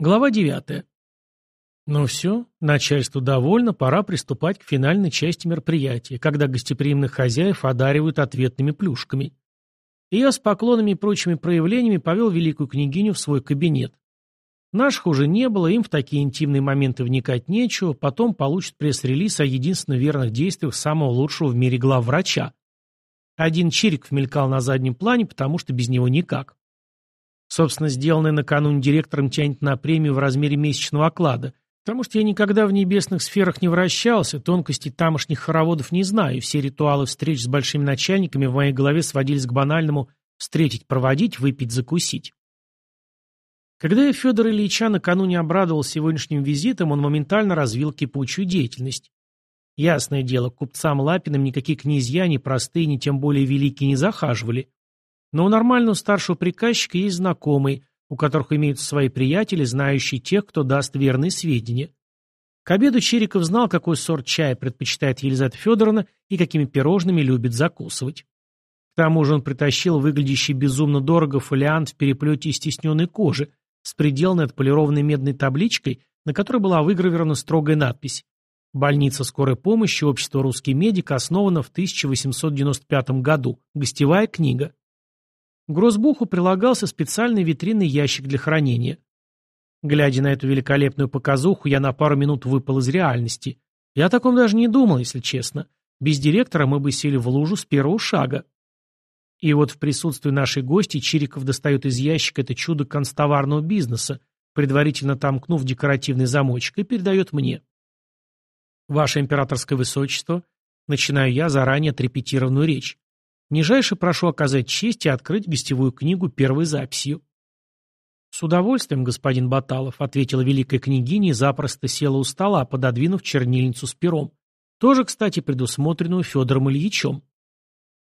Глава 9. Ну все, начальству довольно, пора приступать к финальной части мероприятия, когда гостеприимных хозяев одаривают ответными плюшками. И я с поклонами и прочими проявлениями повел великую княгиню в свой кабинет. Наших уже не было, им в такие интимные моменты вникать нечего, потом получат пресс-релиз о единственно верных действиях самого лучшего в мире главврача. Один Чириков мелькал на заднем плане, потому что без него никак. Собственно, сделанное накануне директором тянет на премию в размере месячного оклада, потому что я никогда в небесных сферах не вращался, тонкостей тамошних хороводов не знаю, все ритуалы встреч с большими начальниками в моей голове сводились к банальному «встретить, проводить, выпить, закусить». Когда я Федор Ильича накануне обрадовал сегодняшним визитом, он моментально развил кипучую деятельность. Ясное дело, купцам Лапиным никакие князья, ни простые, ни тем более великие не захаживали. Но у нормального старшего приказчика есть знакомые, у которых имеются свои приятели, знающие тех, кто даст верные сведения. К обеду Чериков знал, какой сорт чая предпочитает Елизавета Федоровна и какими пирожными любит закусывать. К тому же он притащил выглядящий безумно дорого фолиант в переплете из стесненной кожи с приделанной отполированной медной табличкой, на которой была выгравирована строгая надпись «Больница скорой помощи Общества «Русский медик» основана в 1895 году. Гостевая книга». К грозбуху прилагался специальный витринный ящик для хранения. Глядя на эту великолепную показуху, я на пару минут выпал из реальности. Я о таком даже не думал, если честно. Без директора мы бы сели в лужу с первого шага. И вот в присутствии нашей гости Чириков достает из ящика это чудо констоварного бизнеса, предварительно тамкнув декоративный замочек, и передает мне. Ваше императорское высочество, начинаю я заранее отрепетированную речь. Нижайше прошу оказать честь и открыть гостевую книгу первой записью. «С удовольствием, господин Баталов», — ответила великая княгиня и запросто села у стола, пододвинув чернильницу с пером. Тоже, кстати, предусмотренную Федором Ильичем.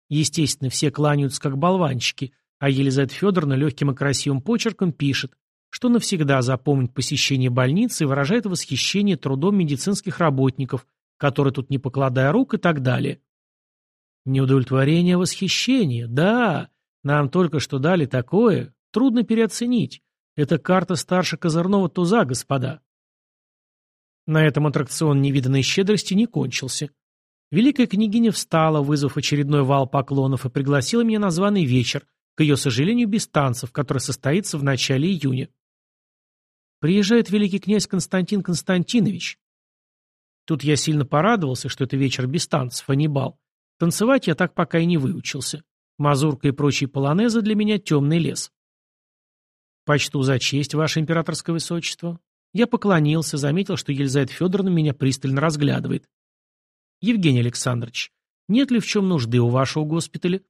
Естественно, все кланяются как болванчики, а Елизавета Федоровна легким и красивым почерком пишет, что навсегда запомнит посещение больницы и выражает восхищение трудом медицинских работников, которые тут не покладая рук и так далее. Неудовлетворение, восхищение. Да, нам только что дали такое. Трудно переоценить. Это карта старше козырного туза, господа. На этом аттракцион невиданной щедрости не кончился. Великая княгиня встала, вызвав очередной вал поклонов, и пригласила меня на званый вечер, к ее сожалению, без танцев, который состоится в начале июня. Приезжает великий князь Константин Константинович. Тут я сильно порадовался, что это вечер без танцев, а не бал. Танцевать я так пока и не выучился. Мазурка и прочие полонезы для меня темный лес. Почту за честь, ваше императорское высочество. Я поклонился, заметил, что Елизавета Федоровна меня пристально разглядывает. Евгений Александрович, нет ли в чем нужды у вашего госпиталя?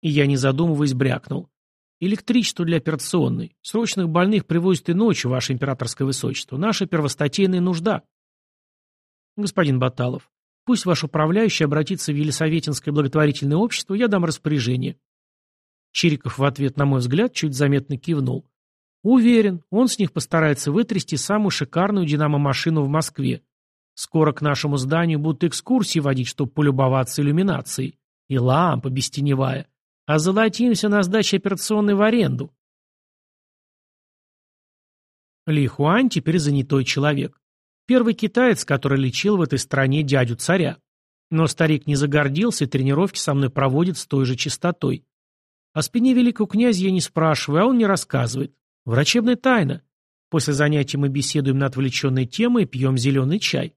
И я, не задумываясь, брякнул. Электричество для операционной. Срочных больных привозят и ночью, ваше императорское высочество. Наша первостатейная нужда. Господин Баталов, Пусть ваш управляющий обратится в Елисаветинское благотворительное общество, я дам распоряжение. Чириков в ответ, на мой взгляд, чуть заметно кивнул. Уверен, он с них постарается вытрясти самую шикарную динамо-машину в Москве. Скоро к нашему зданию будут экскурсии водить, чтобы полюбоваться иллюминацией. И лампа бестеневая. А золотимся на сдаче операционной в аренду. Ли Хуань теперь занятой человек. Первый китаец, который лечил в этой стране дядю царя. Но старик не загордился и тренировки со мной проводит с той же частотой. О спине великого князя я не спрашиваю, а он не рассказывает. Врачебная тайна. После занятий мы беседуем на отвлеченные темы и пьем зеленый чай.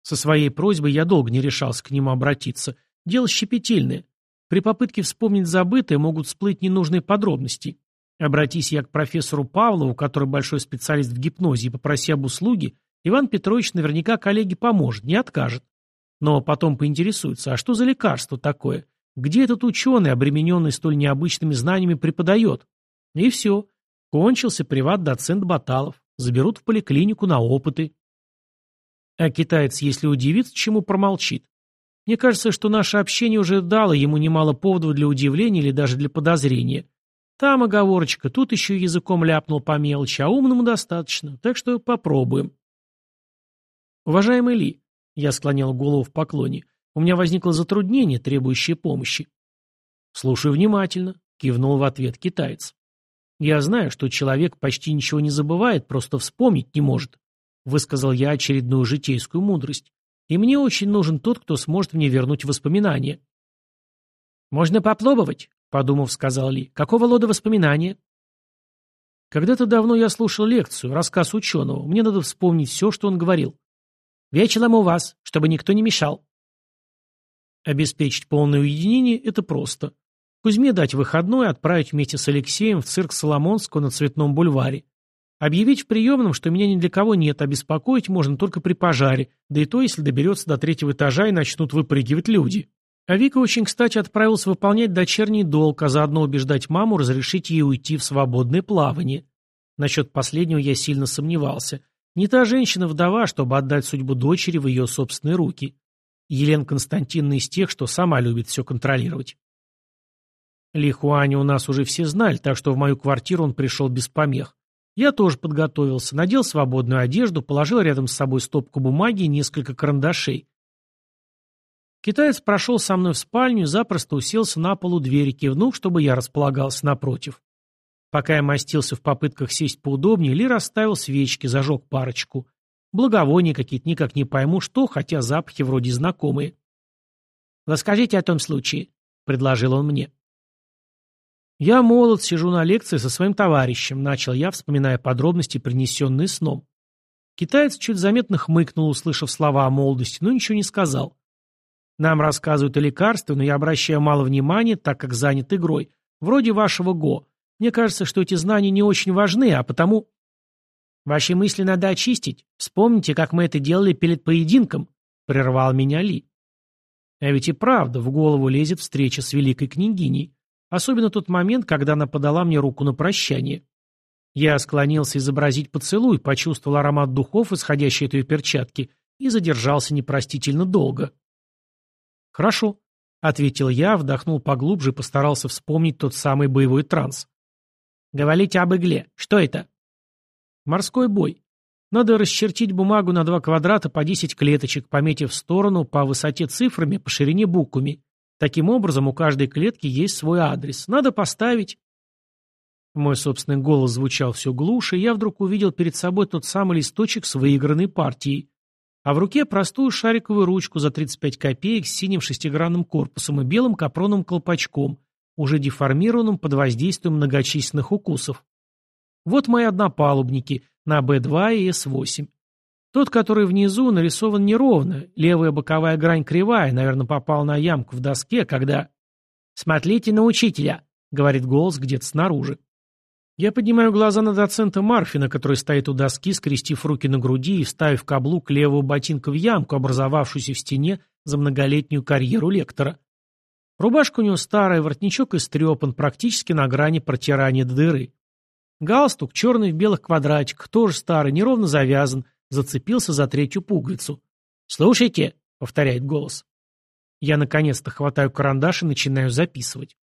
Со своей просьбой я долго не решался к нему обратиться. Дело щепетильное. При попытке вспомнить забытое могут всплыть ненужные подробности. Обратись я к профессору Павлову, который большой специалист в гипнозе, и попроси об услуге, Иван Петрович наверняка коллеге поможет, не откажет. Но потом поинтересуется, а что за лекарство такое? Где этот ученый, обремененный столь необычными знаниями, преподает? И все. Кончился приват-доцент Баталов. Заберут в поликлинику на опыты. А китаец, если удивится, чему промолчит. Мне кажется, что наше общение уже дало ему немало поводов для удивления или даже для подозрения. Там оговорочка, тут еще языком ляпнул по мелочи, а умному достаточно, так что попробуем. «Уважаемый Ли», — я склонял голову в поклоне, — «у меня возникло затруднение, требующее помощи». «Слушаю внимательно», — кивнул в ответ китаец. Я знаю, что человек почти ничего не забывает, просто вспомнить не может, высказал я очередную житейскую мудрость. И мне очень нужен тот, кто сможет мне вернуть воспоминания. Можно попробовать, подумав, сказал Ли. Какого рода воспоминания? Когда-то давно я слушал лекцию, рассказ ученого. Мне надо вспомнить все, что он говорил. Вечером у вас, чтобы никто не мешал. Обеспечить полное уединение – это просто. Кузьме дать выходной, отправить вместе с Алексеем в цирк Соломонского на Цветном бульваре. Объявить в приемном, что меня ни для кого нет, а беспокоить можно только при пожаре, да и то, если доберется до третьего этажа и начнут выпрыгивать люди. А Вика очень кстати отправилась выполнять дочерний долг, а заодно убеждать маму разрешить ей уйти в свободное плавание. Насчет последнего я сильно сомневался. Не та женщина-вдова, чтобы отдать судьбу дочери в ее собственные руки. Елена Константиновна из тех, что сама любит все контролировать. Лихуани у нас уже все знали, так что в мою квартиру он пришел без помех. Я тоже подготовился, надел свободную одежду, положил рядом с собой стопку бумаги и несколько карандашей. Китаец прошел со мной в спальню и запросто уселся на полу двери, кивнув, чтобы я располагался напротив. Пока я мастился в попытках сесть поудобнее, Ли расставил свечки, зажег парочку. Благовония какие-то никак не пойму, что, хотя запахи вроде знакомые. «Расскажите о том случае», — предложил он мне. «Я молод, сижу на лекции со своим товарищем», — начал я, вспоминая подробности, принесенные сном. Китаец чуть заметно хмыкнул, услышав слова о молодости, но ничего не сказал. Нам рассказывают о лекарстве, но я обращаю мало внимания, так как занят игрой. Вроде вашего ГО. Мне кажется, что эти знания не очень важны, а потому... Ваши мысли надо очистить. Вспомните, как мы это делали перед поединком, — прервал меня Ли. А ведь и правда, в голову лезет встреча с великой княгиней. Особенно тот момент, когда она подала мне руку на прощание. Я склонился изобразить поцелуй, почувствовал аромат духов, исходящий от ее перчатки, и задержался непростительно долго. «Хорошо», — ответил я, вдохнул поглубже и постарался вспомнить тот самый боевой транс. «Говорите об игле. Что это?» «Морской бой. Надо расчертить бумагу на два квадрата по 10 клеточек, пометив сторону по высоте цифрами, по ширине буквами. Таким образом, у каждой клетки есть свой адрес. Надо поставить...» Мой собственный голос звучал все глуше, и я вдруг увидел перед собой тот самый листочек с выигранной партией а в руке простую шариковую ручку за 35 копеек с синим шестигранным корпусом и белым капроновым колпачком, уже деформированным под воздействием многочисленных укусов. Вот мои однопалубники на Б2 и С8. Тот, который внизу, нарисован неровно, левая боковая грань кривая, наверное, попал на ямку в доске, когда... «Смотрите на учителя», — говорит голос где-то снаружи. Я поднимаю глаза на доцента Марфина, который стоит у доски, скрестив руки на груди и вставив каблук левого ботинка в ямку, образовавшуюся в стене за многолетнюю карьеру лектора. Рубашка у него старая, воротничок истрепан, практически на грани протирания дыры. Галстук, черный в белых квадратиках, тоже старый, неровно завязан, зацепился за третью пуговицу. «Слушайте», — повторяет голос. Я наконец-то хватаю карандаш и начинаю записывать.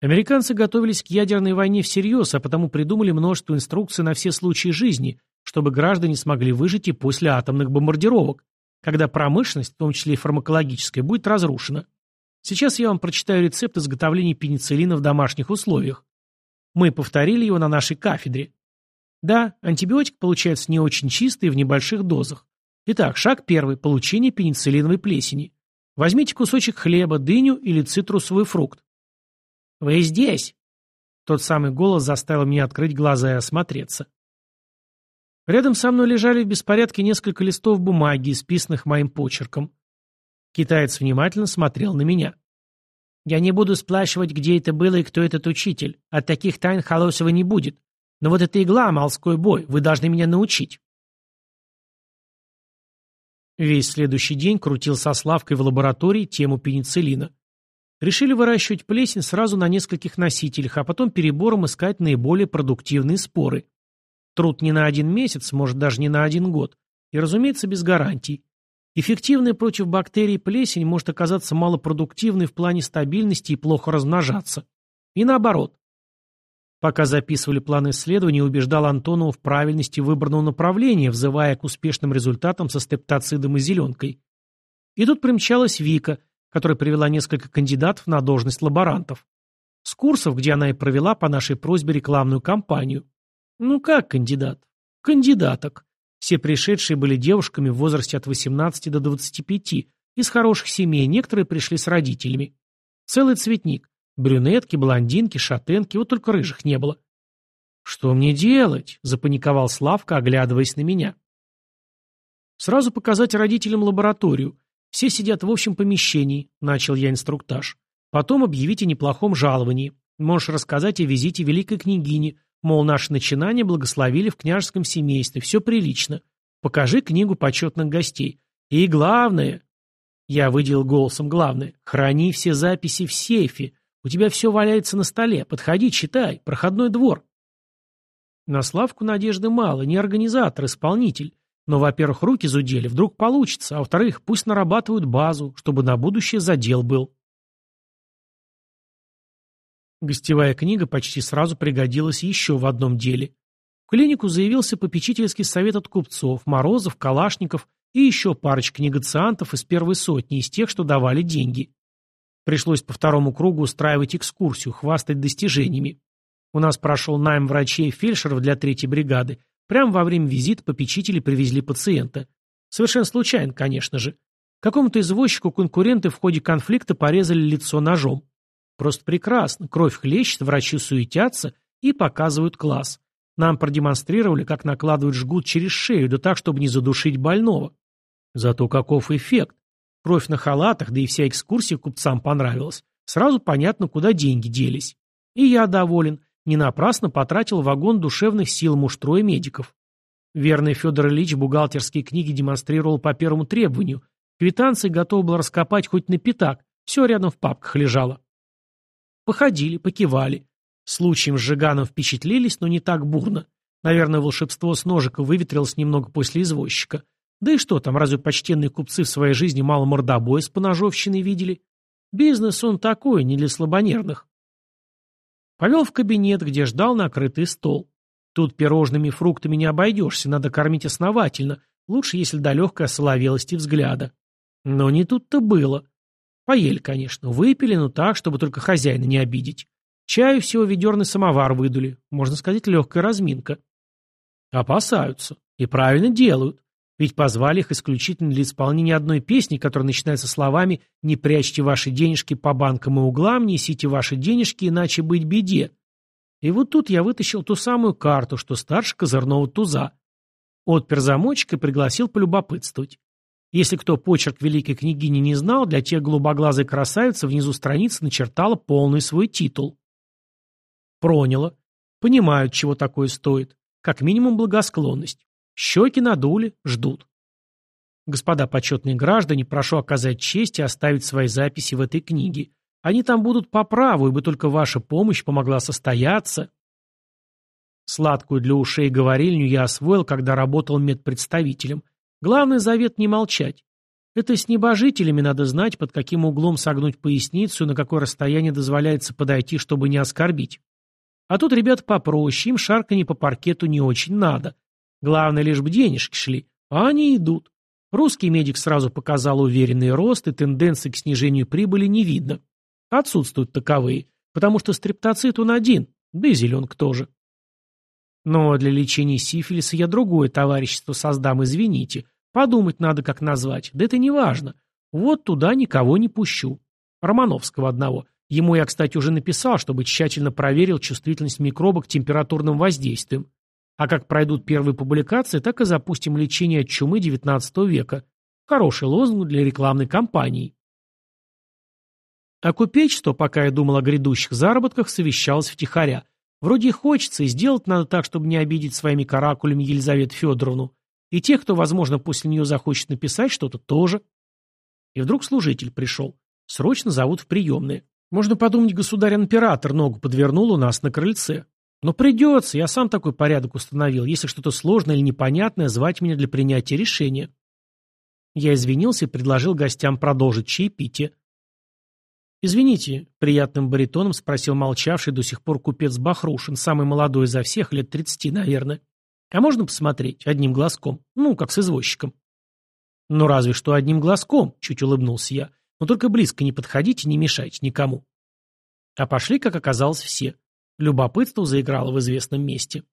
Американцы готовились к ядерной войне всерьез, а потому придумали множество инструкций на все случаи жизни, чтобы граждане смогли выжить и после атомных бомбардировок, когда промышленность, в том числе и фармакологическая, будет разрушена. Сейчас я вам прочитаю рецепт изготовления пенициллина в домашних условиях. Мы повторили его на нашей кафедре. Да, антибиотик получается не очень чистый и в небольших дозах. Итак, шаг первый – получение пенициллиновой плесени. Возьмите кусочек хлеба, дыню или цитрусовый фрукт. «Вы здесь!» Тот самый голос заставил меня открыть глаза и осмотреться. Рядом со мной лежали в беспорядке несколько листов бумаги, исписанных моим почерком. Китаец внимательно смотрел на меня. «Я не буду сплачивать, где это было и кто этот учитель. От таких тайн Холосова не будет. Но вот эта игла, морской бой, вы должны меня научить». Весь следующий день крутил со Славкой в лаборатории тему пенициллина. Решили выращивать плесень сразу на нескольких носителях, а потом перебором искать наиболее продуктивные споры. Труд не на один месяц, может даже не на один год. И, разумеется, без гарантий. Эффективная против бактерий плесень может оказаться малопродуктивной в плане стабильности и плохо размножаться. И наоборот. Пока записывали план исследования, убеждал Антонова в правильности выбранного направления, взывая к успешным результатам со стептоцидом и зеленкой. И тут примчалась Вика – которая привела несколько кандидатов на должность лаборантов. С курсов, где она и провела по нашей просьбе рекламную кампанию. Ну как кандидат? Кандидаток. Все пришедшие были девушками в возрасте от 18 до 25, из хороших семей, некоторые пришли с родителями. Целый цветник. Брюнетки, блондинки, шатенки, вот только рыжих не было. «Что мне делать?» – запаниковал Славка, оглядываясь на меня. «Сразу показать родителям лабораторию. Все сидят в общем помещении», – начал я инструктаж. «Потом объявить о неплохом жаловании. Можешь рассказать о визите великой княгини, мол, наше начинание благословили в княжеском семействе, все прилично. Покажи книгу почетных гостей. И главное...» Я выделил голосом главное. «Храни все записи в сейфе. У тебя все валяется на столе. Подходи, читай. Проходной двор». На Славку надежды мало, не организатор, исполнитель. Но, во-первых, руки зудели, вдруг получится, а во-вторых, пусть нарабатывают базу, чтобы на будущее задел был. Гостевая книга почти сразу пригодилась еще в одном деле. В клинику заявился попечительский совет от купцов, Морозов, Калашников и еще парочка негациантов из первой сотни, из тех, что давали деньги. Пришлось по второму кругу устраивать экскурсию, хвастать достижениями. У нас прошел найм врачей и фельдшеров для третьей бригады. Прямо во время визита попечители привезли пациента. Совершенно случайно, конечно же. Какому-то извозчику конкуренты в ходе конфликта порезали лицо ножом. Просто прекрасно. Кровь хлещет, врачи суетятся и показывают класс. Нам продемонстрировали, как накладывают жгут через шею, да так, чтобы не задушить больного. Зато каков эффект. Кровь на халатах, да и вся экскурсия купцам понравилась. Сразу понятно, куда деньги делись. И я доволен не напрасно потратил вагон душевных сил муштроя медиков. Верный Федор Ильич бухгалтерские книги демонстрировал по первому требованию. Квитанции готов был раскопать хоть на пятак, все рядом в папках лежало. Походили, покивали. Случаем с Жиганом впечатлились, но не так бурно. Наверное, волшебство с ножика выветрилось немного после извозчика. Да и что там, разве почтенные купцы в своей жизни мало мордобоя с поножовщиной видели? Бизнес он такой, не для слабонервных. Повел в кабинет, где ждал накрытый стол. Тут пирожными и фруктами не обойдешься, надо кормить основательно, лучше, если до легкой осоловелости взгляда. Но не тут-то было. Поели, конечно, выпили, но так, чтобы только хозяина не обидеть. Чаю всего ведерный самовар выдули, можно сказать, легкая разминка. Опасаются. И правильно делают. Ведь позвали их исключительно для исполнения одной песни, которая начинается словами «Не прячьте ваши денежки по банкам и углам, несите ваши денежки, иначе быть беде». И вот тут я вытащил ту самую карту, что старше козырного туза. Отпер замочек и пригласил полюбопытствовать. Если кто почерк великой княгини не знал, для тех голубоглазой красавицы внизу страницы начертала полный свой титул. Проняло. Понимают, чего такое стоит. Как минимум благосклонность. Щеки надули, ждут. Господа почетные граждане, прошу оказать честь и оставить свои записи в этой книге. Они там будут по праву, ибо только ваша помощь помогла состояться. Сладкую для ушей говорильню я освоил, когда работал медпредставителем. Главный завет не молчать. Это с небожителями надо знать, под каким углом согнуть поясницу на какое расстояние дозволяется подойти, чтобы не оскорбить. А тут ребята попроще, им шарканье по паркету не очень надо. Главное, лишь бы денежки шли. А они идут. Русский медик сразу показал уверенный рост, и тенденции к снижению прибыли не видно. Отсутствуют таковые, потому что стриптоцит он один, да и зеленка тоже. Но для лечения сифилиса я другое товарищество создам, извините. Подумать надо, как назвать. Да это не важно. Вот туда никого не пущу. Романовского одного. Ему я, кстати, уже написал, чтобы тщательно проверил чувствительность микроба к температурным воздействиям. А как пройдут первые публикации, так и запустим лечение от чумы XIX века. Хороший лозунг для рекламной кампании. А купечество, пока я думал о грядущих заработках, совещалось втихаря. Вроде хочется, и сделать надо так, чтобы не обидеть своими каракулями Елизавету Федоровну. И тех, кто, возможно, после нее захочет написать что-то, тоже. И вдруг служитель пришел. Срочно зовут в приемные. Можно подумать, государь-император ногу подвернул у нас на крыльце. Но придется, я сам такой порядок установил. Если что-то сложное или непонятное, звать меня для принятия решения. Я извинился и предложил гостям продолжить чаепитие. «Извините», — приятным баритоном спросил молчавший до сих пор купец Бахрушин, самый молодой из всех, лет тридцати, наверное. «А можно посмотреть? Одним глазком. Ну, как с извозчиком». «Ну, разве что одним глазком», — чуть улыбнулся я. «Но только близко не подходите, не мешайте никому». А пошли, как оказалось, все. Любопытство заиграло в известном месте.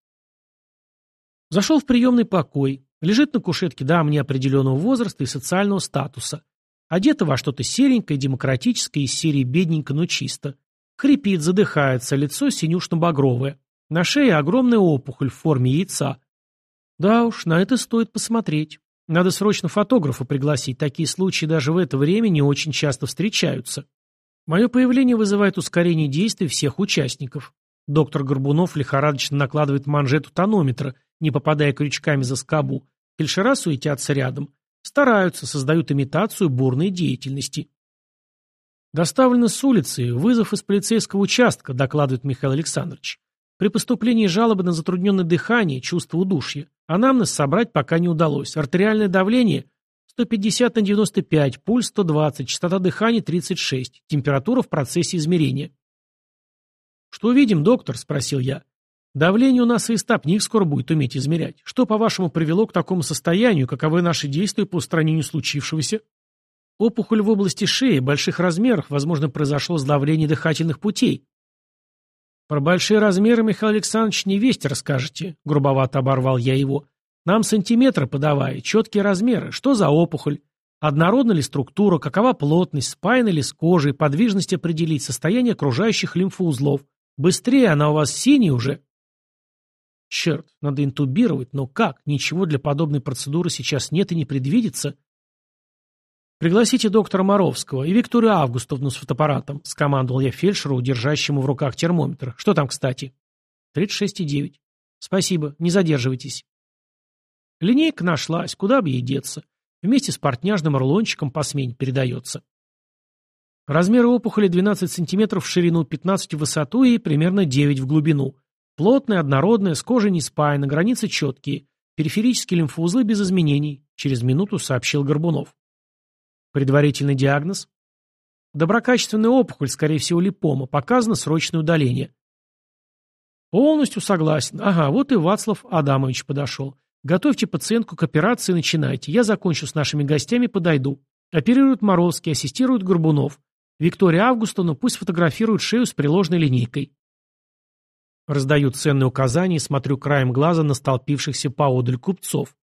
Зашел в приемный покой. Лежит на кушетке дама неопределенного возраста и социального статуса. Одета во что-то серенькое, демократическое, из серии бедненько, но чисто. Хрипит, задыхается, лицо синюшно-багровое. На шее огромная опухоль в форме яйца. Да уж, на это стоит посмотреть. Надо срочно фотографа пригласить, такие случаи даже в это время не очень часто встречаются. Мое появление вызывает ускорение действий всех участников. Доктор Горбунов лихорадочно накладывает манжету тонометра, не попадая крючками за скобу. Фельдшера суетятся рядом. Стараются, создают имитацию бурной деятельности. Доставлено с улицы, вызов из полицейского участка, докладывает Михаил Александрович. При поступлении жалобы на затрудненное дыхание, чувство удушья. Анамнез собрать пока не удалось. Артериальное давление 150 на 95, пульс 120, частота дыхания 36, температура в процессе измерения. «Что видим, доктор?» – спросил я. «Давление у нас и стопник скоро будет уметь измерять. Что, по-вашему, привело к такому состоянию, каковы наши действия по устранению случившегося?» Опухоль в области шеи, больших размерах, возможно, произошло сдавление дыхательных путей. «Про большие размеры, Михаил Александрович, не весть расскажете», — грубовато оборвал я его. «Нам сантиметры подавай, четкие размеры. Что за опухоль? Однородна ли структура, какова плотность, спаяна ли с кожей, подвижность определить, состояние окружающих лимфоузлов. Быстрее, она у вас синяя уже». Черт, надо интубировать, но как? Ничего для подобной процедуры сейчас нет и не предвидится. «Пригласите доктора Моровского и Викторию Августовну с фотоаппаратом», — скомандовал я фельдшеру, держащему в руках термометр. «Что там, кстати?» «36,9». «Спасибо, не задерживайтесь». Линейка нашлась, куда бы ей деться. Вместе с портняжным рулончиком по смене передается. Размеры опухоли 12 см в ширину, 15 в высоту и примерно 9 в глубину. Плотная, однородная, с кожей не спаяна, границы четкие. Периферические лимфоузлы без изменений, через минуту сообщил Горбунов. Предварительный диагноз? Доброкачественная опухоль, скорее всего, липома. Показано срочное удаление. Полностью согласен. Ага, вот и Вацлав Адамович подошел. Готовьте пациентку к операции и начинайте. Я закончу с нашими гостями, подойду. Оперирует Моровский, ассистирует Горбунов. Виктория Августовна пусть фотографирует шею с приложенной линейкой. Раздаю ценные указания и смотрю краем глаза на столпившихся поодаль купцов.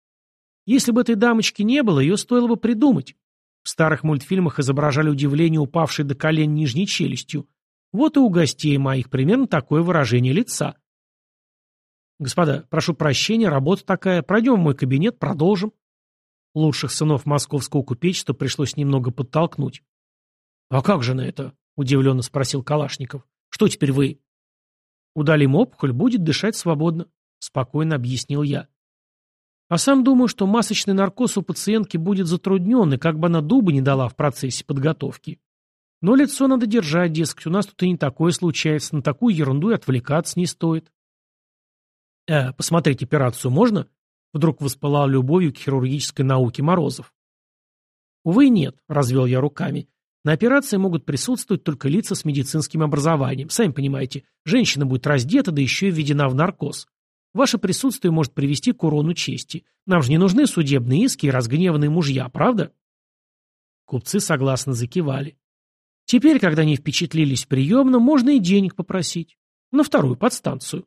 Если бы этой дамочки не было, ее стоило бы придумать. В старых мультфильмах изображали удивление, упавшей до колен нижней челюстью. Вот и у гостей моих примерно такое выражение лица. Господа, прошу прощения, работа такая. Пройдем в мой кабинет, продолжим. Лучших сынов московского купечества пришлось немного подтолкнуть. «А как же на это?» — удивленно спросил Калашников. «Что теперь вы?» «Удалим опухоль, будет дышать свободно», — спокойно объяснил я. А сам думаю, что масочный наркоз у пациентки будет затруднен, и как бы она дуба не дала в процессе подготовки. Но лицо надо держать, дескать, у нас тут и не такое случается, на такую ерунду и отвлекаться не стоит. «Э, посмотреть операцию можно?» Вдруг воспылал любовью к хирургической науке Морозов. «Увы, нет», — развел я руками. «На операции могут присутствовать только лица с медицинским образованием. Сами понимаете, женщина будет раздета, да еще и введена в наркоз. Ваше присутствие может привести к урону чести. Нам же не нужны судебные иски и разгневанные мужья, правда?» Купцы согласно закивали. Теперь, когда они впечатлились приемно, можно и денег попросить. На вторую подстанцию.